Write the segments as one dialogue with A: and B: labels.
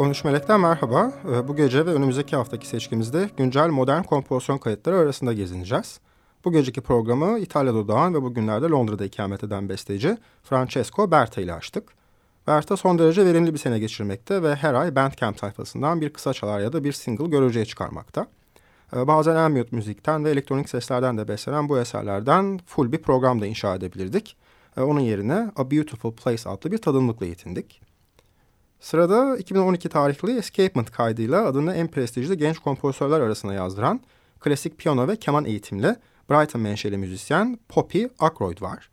A: 13 Melek'ten merhaba. Ee, bu gece ve önümüzdeki haftaki seçkimizde güncel modern kompozisyon kayıtları arasında gezineceğiz. Bu geceki programı İtalya'da doğan ve bugünlerde Londra'da ikamet eden besteci Francesco Berta ile açtık. Berta son derece verimli bir sene geçirmekte ve her ay Bandcamp sayfasından bir kısa çalar ya da bir single görücüye çıkarmakta. Ee, bazen ambient müzikten ve elektronik seslerden de beslenen bu eserlerden full bir program da inşa edebilirdik. Ee, onun yerine A Beautiful Place adlı bir tadımlıkla yetindik. Sırada 2012 tarihli Escapement kaydıyla adını en prestijli genç kompozitörler arasına yazdıran klasik piyano ve keman eğitimli Brighton menşeli müzisyen Poppy Ackroyd var.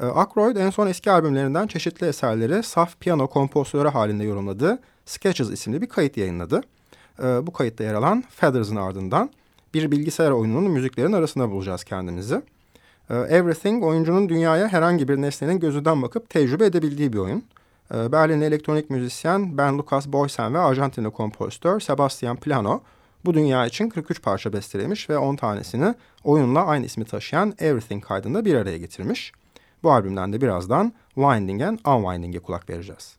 A: Ee, Ackroyd en son eski albümlerinden çeşitli eserleri saf piyano kompozitörü halinde yorumladığı Sketches isimli bir kayıt yayınladı. Ee, bu kayıtta yer alan Feathers'ın ardından bir bilgisayar oyununun müziklerin arasında bulacağız kendimizi. Ee, Everything oyuncunun dünyaya herhangi bir nesnenin gözünden bakıp tecrübe edebildiği bir oyun. Ee, Berlinli elektronik müzisyen Ben Lucas Boysen ve Arjantinli kompozitör Sebastian Plano bu dünya için 43 parça bestelemiş ve 10 tanesini oyunla aynı ismi taşıyan Everything kaydında bir araya getirmiş. Bu albümden de birazdan Winding and Unwinding'e kulak vereceğiz.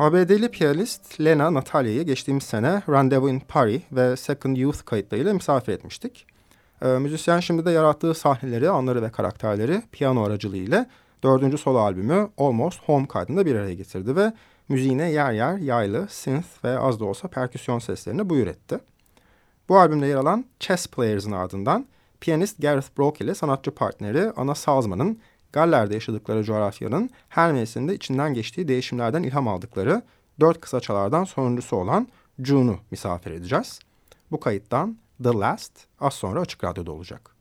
A: ABD'li piyanist Lena Natalia'yı geçtiğimiz sene Rendezvous in Paris ve Second Youth kayıtlarıyla misafir etmiştik. Ee, müzisyen şimdi de yarattığı sahneleri, anları ve karakterleri piyano aracılığıyla dördüncü solo albümü Almost Home kaydında bir araya getirdi ve müziğine yer yer yaylı, synth ve az da olsa perküsyon seslerini buyur etti. Bu albümde yer alan Chess Players'ın ardından piyanist Gareth Brooke ile sanatçı partneri Anna Salzman'ın Galler'de yaşadıkları coğrafyanın her mevsimde içinden geçtiği değişimlerden ilham aldıkları dört kısa çalardan sonuncusu olan June'u misafir edeceğiz. Bu kayıttan The Last az sonra Açık Radyo'da olacak.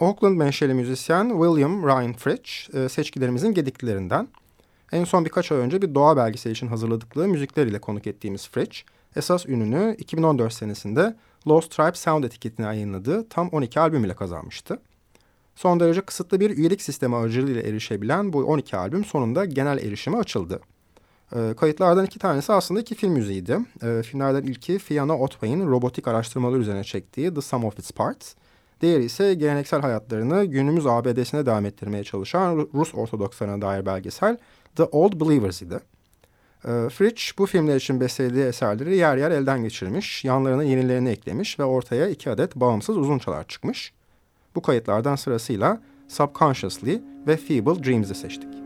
A: Oakland menşeli müzisyen William Ryan Fritch e, seçkilerimizin gediklilerinden. En son birkaç ay önce bir doğa belgeseli için hazırladıkları müzikleriyle konuk ettiğimiz Fritch, esas ününü 2014 senesinde Lost Tribe Sound etiketine yayınladığı tam 12 albüm ile kazanmıştı. Son derece kısıtlı bir üyelik sistemi aracılığıyla erişebilen bu 12 albüm sonunda genel erişime açıldı. E, kayıtlardan iki tanesi aslında iki film müziğiydi. E, filmlerden ilki Fiona Otway'in robotik araştırmalar üzerine çektiği The Sum of Its Parts. Diğeri ise geleneksel hayatlarını günümüz ABD'sine devam ettirmeye çalışan Rus Ortodokslarına dair belgesel The Old Believers idi. E, Fritsch bu filmler için bestelediği eserleri yer yer elden geçirmiş, yanlarına yenilerini eklemiş ve ortaya iki adet bağımsız uzunçalar çıkmış. Bu kayıtlardan sırasıyla Subconsciously ve Feeble Dreams'i seçtik.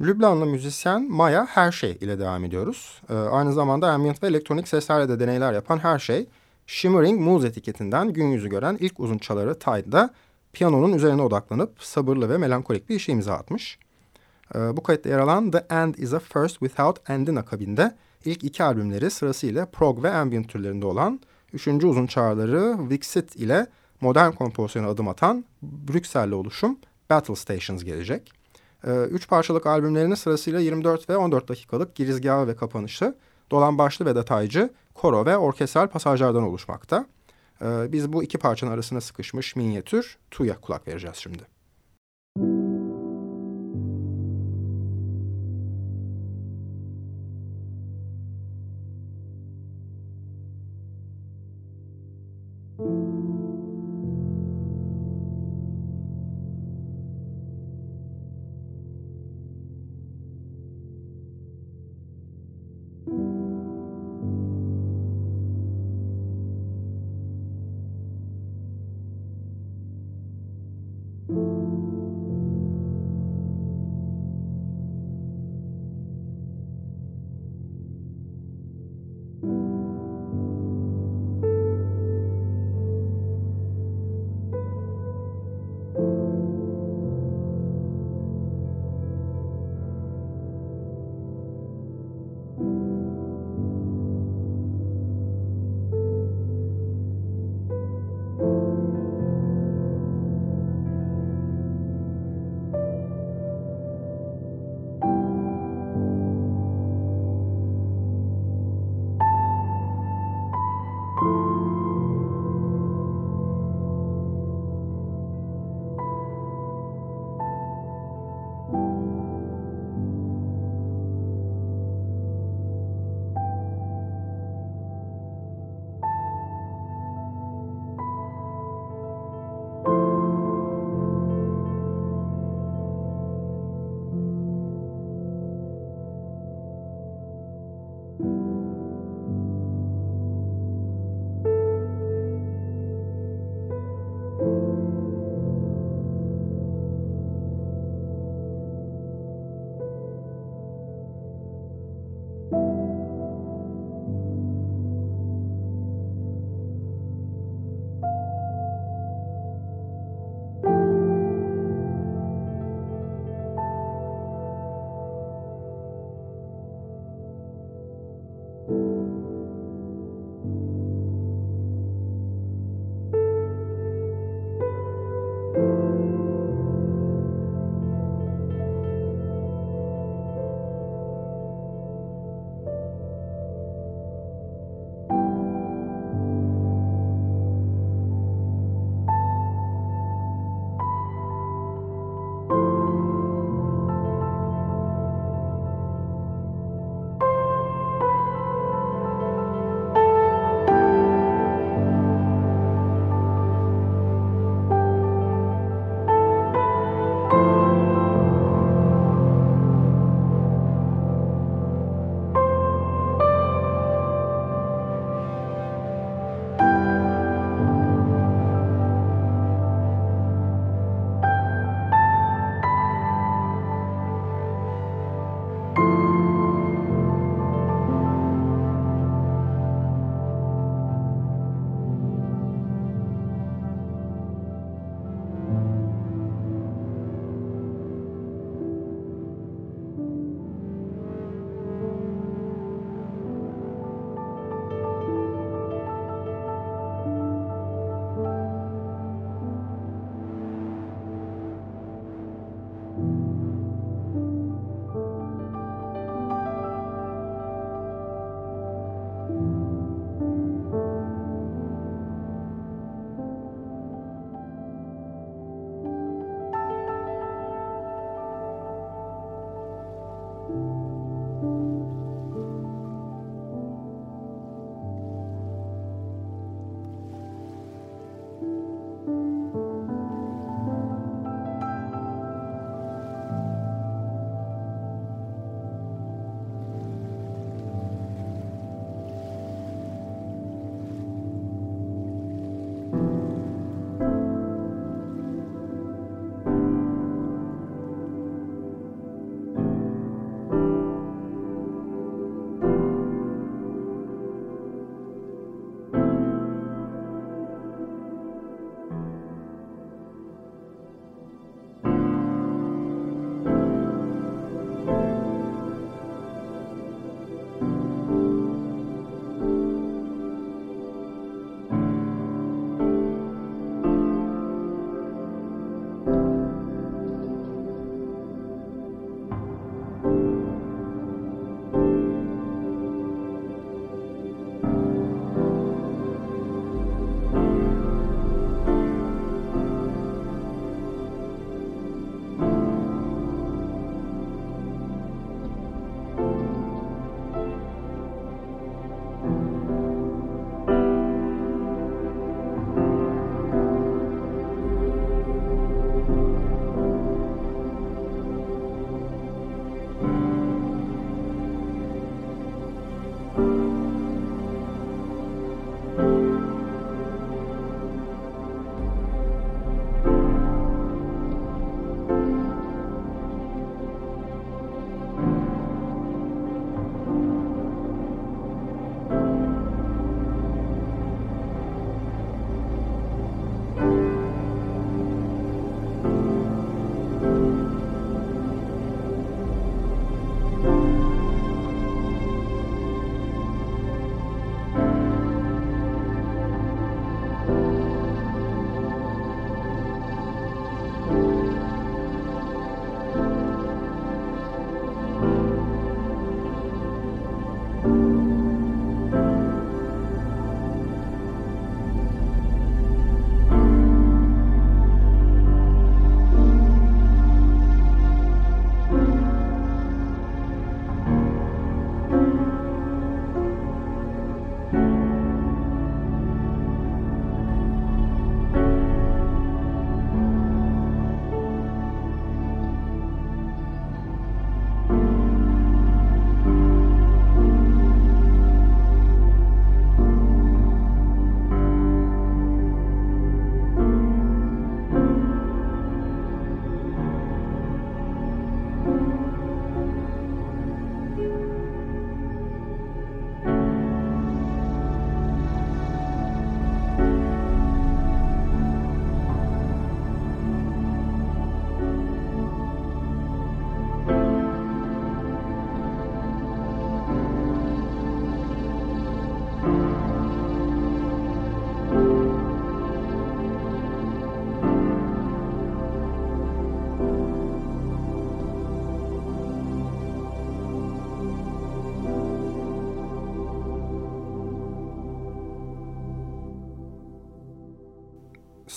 A: Lübnanlı müzisyen Maya Her Şey ile devam ediyoruz. Ee, aynı zamanda ambient ve elektronik seslerle de deneyler yapan Her Şey, Shimmering Moose etiketinden gün yüzü gören ilk uzun çaları Tide'da piyanonun üzerine odaklanıp sabırlı ve melankolik bir işe imza atmış. Ee, bu kayıtta yer alan The End is a First Without End'in akabinde ilk iki albümleri sırasıyla prog ve ambient türlerinde olan üçüncü uzun çağrıları Vixit ile modern kompozisyona adım atan Brüksel'li oluşum Battle Stations gelecek. Ee, üç parçalık albümlerinin sırasıyla 24 ve 14 dakikalık girizgahı ve kapanışı dolan başlı ve detaycı koro ve orkestral pasajlardan oluşmakta. Ee, biz bu iki parçanın arasına sıkışmış minyatür Tu'ya kulak vereceğiz şimdi.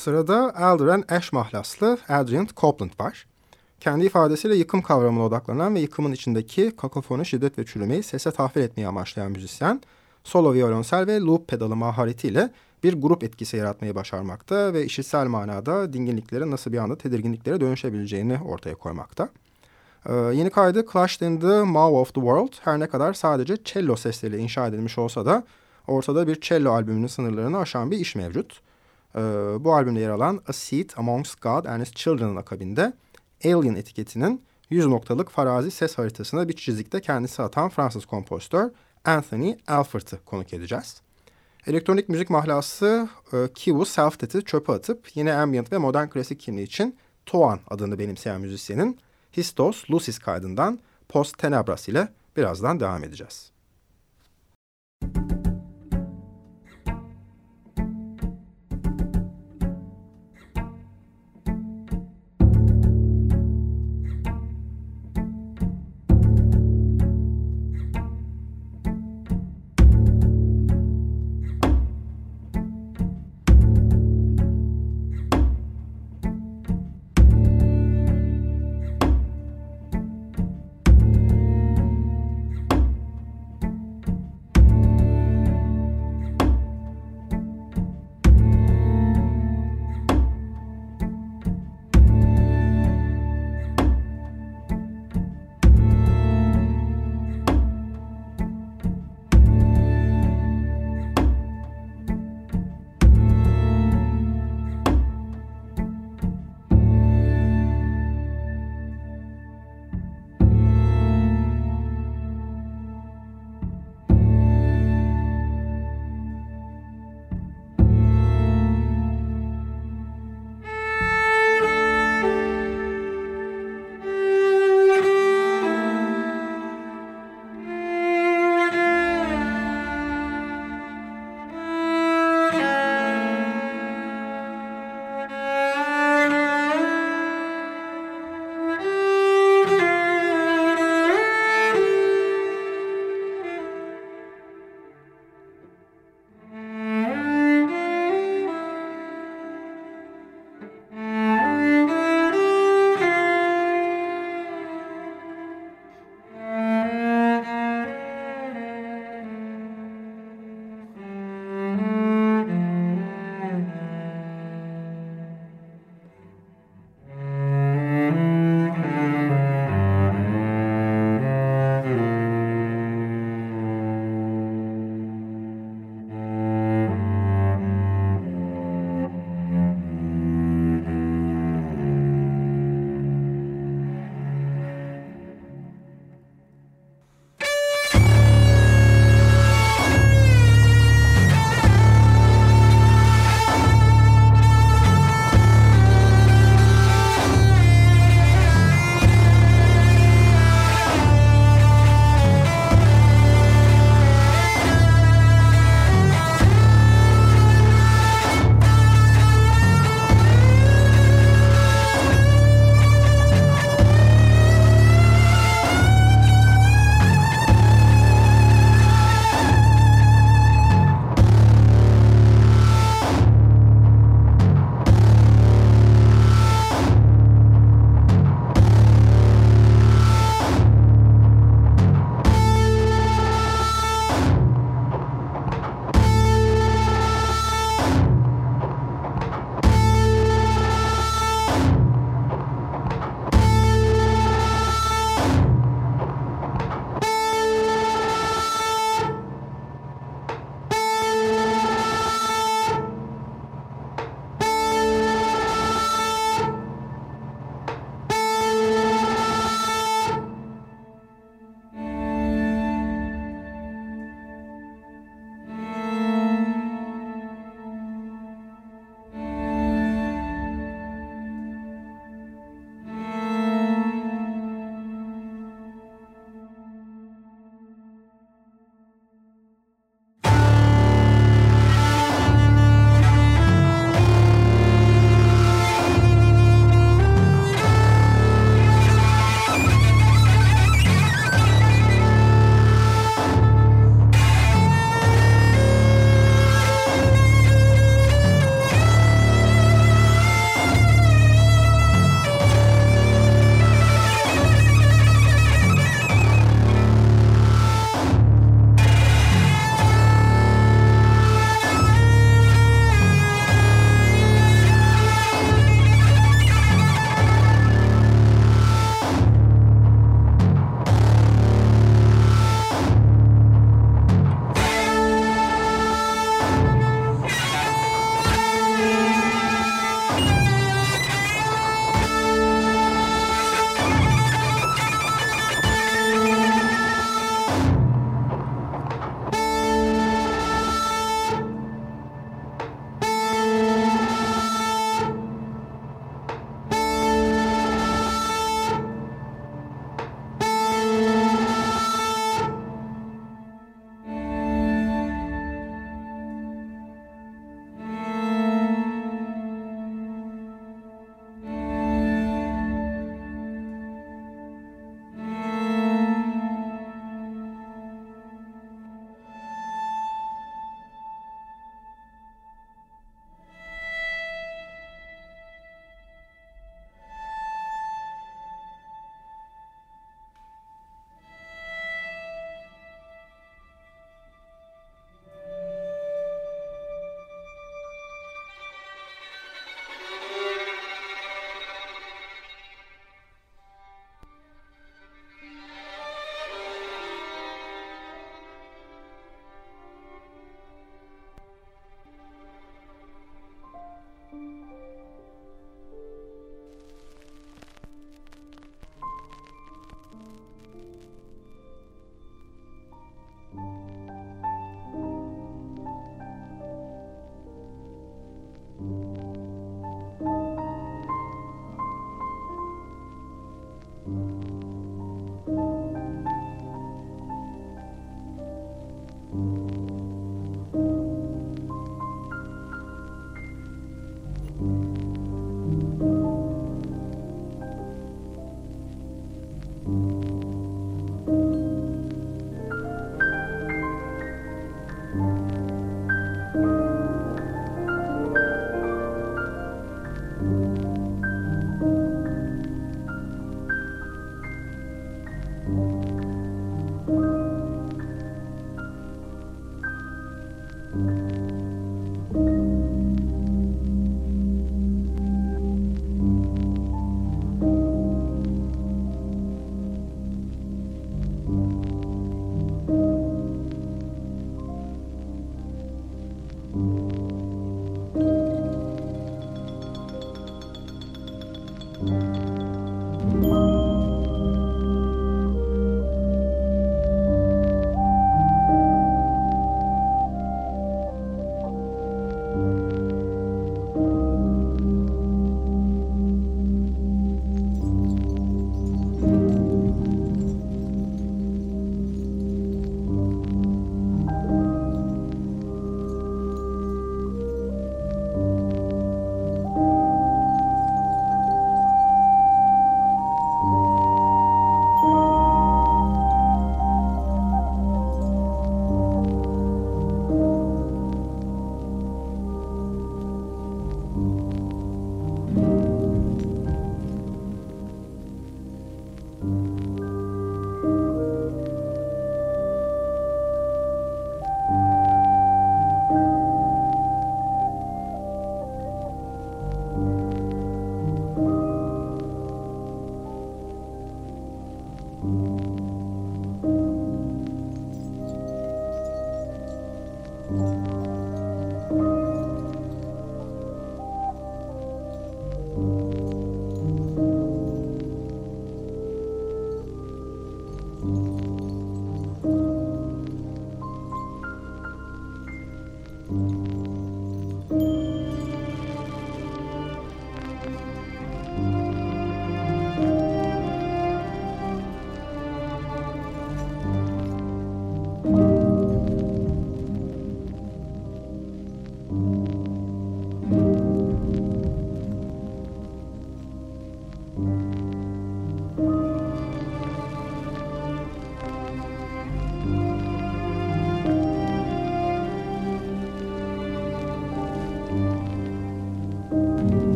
A: Sırada Eldren Ash mahlaslı Adrian Copeland var. Kendi ifadesiyle yıkım kavramına odaklanan ve yıkımın içindeki kakofonu şiddet ve çürümeyi sese tahvil etmeye amaçlayan müzisyen, solo violonsel ve loop pedalı maharetiyle bir grup etkisi yaratmayı başarmakta ve işitsel manada dinginliklerin nasıl bir anda tedirginliklere dönüşebileceğini ortaya koymakta. Ee, yeni kaydı Clashed in the Maw of the World her ne kadar sadece cello sesleriyle inşa edilmiş olsa da ortada bir cello albümünün sınırlarını aşan bir iş mevcut. Ee, bu albümde yer alan A Seat Amongst God and His Children'ın akabinde Alien etiketinin 100 noktalık farazi ses haritasına bir çizikte kendisi atan Fransız kompozitör Anthony Alfred'ı konuk edeceğiz. Elektronik müzik mahlası e, Kivu Self-Det'i çöpe atıp yine ambient ve modern klasik kimliği için Toan adını benimseyen müzisyenin Histos Lucis kaydından Post Tenebras ile birazdan devam edeceğiz.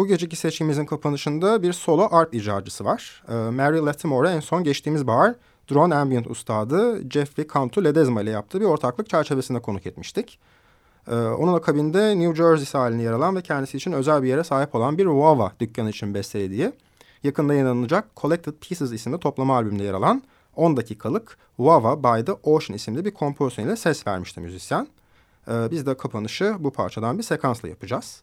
A: Bu geceki seçkimizin kapanışında bir solo art icracısı var. Ee, Mary Latimore'a en son geçtiğimiz bahar drone ambient ustadı Jeffrey Cantu Ledesma ile yaptığı bir ortaklık çerçevesinde konuk etmiştik. Ee, onun akabinde New Jersey sahilinde yer alan ve kendisi için özel bir yere sahip olan bir Wawa dükkanı için bestelediği, yakında yayınlanacak Collected Pieces isimli toplama albümünde yer alan 10 dakikalık Wawa by the Ocean isimli bir kompozisyon ile ses vermişti müzisyen. Ee, biz de kapanışı bu parçadan bir sekansla yapacağız.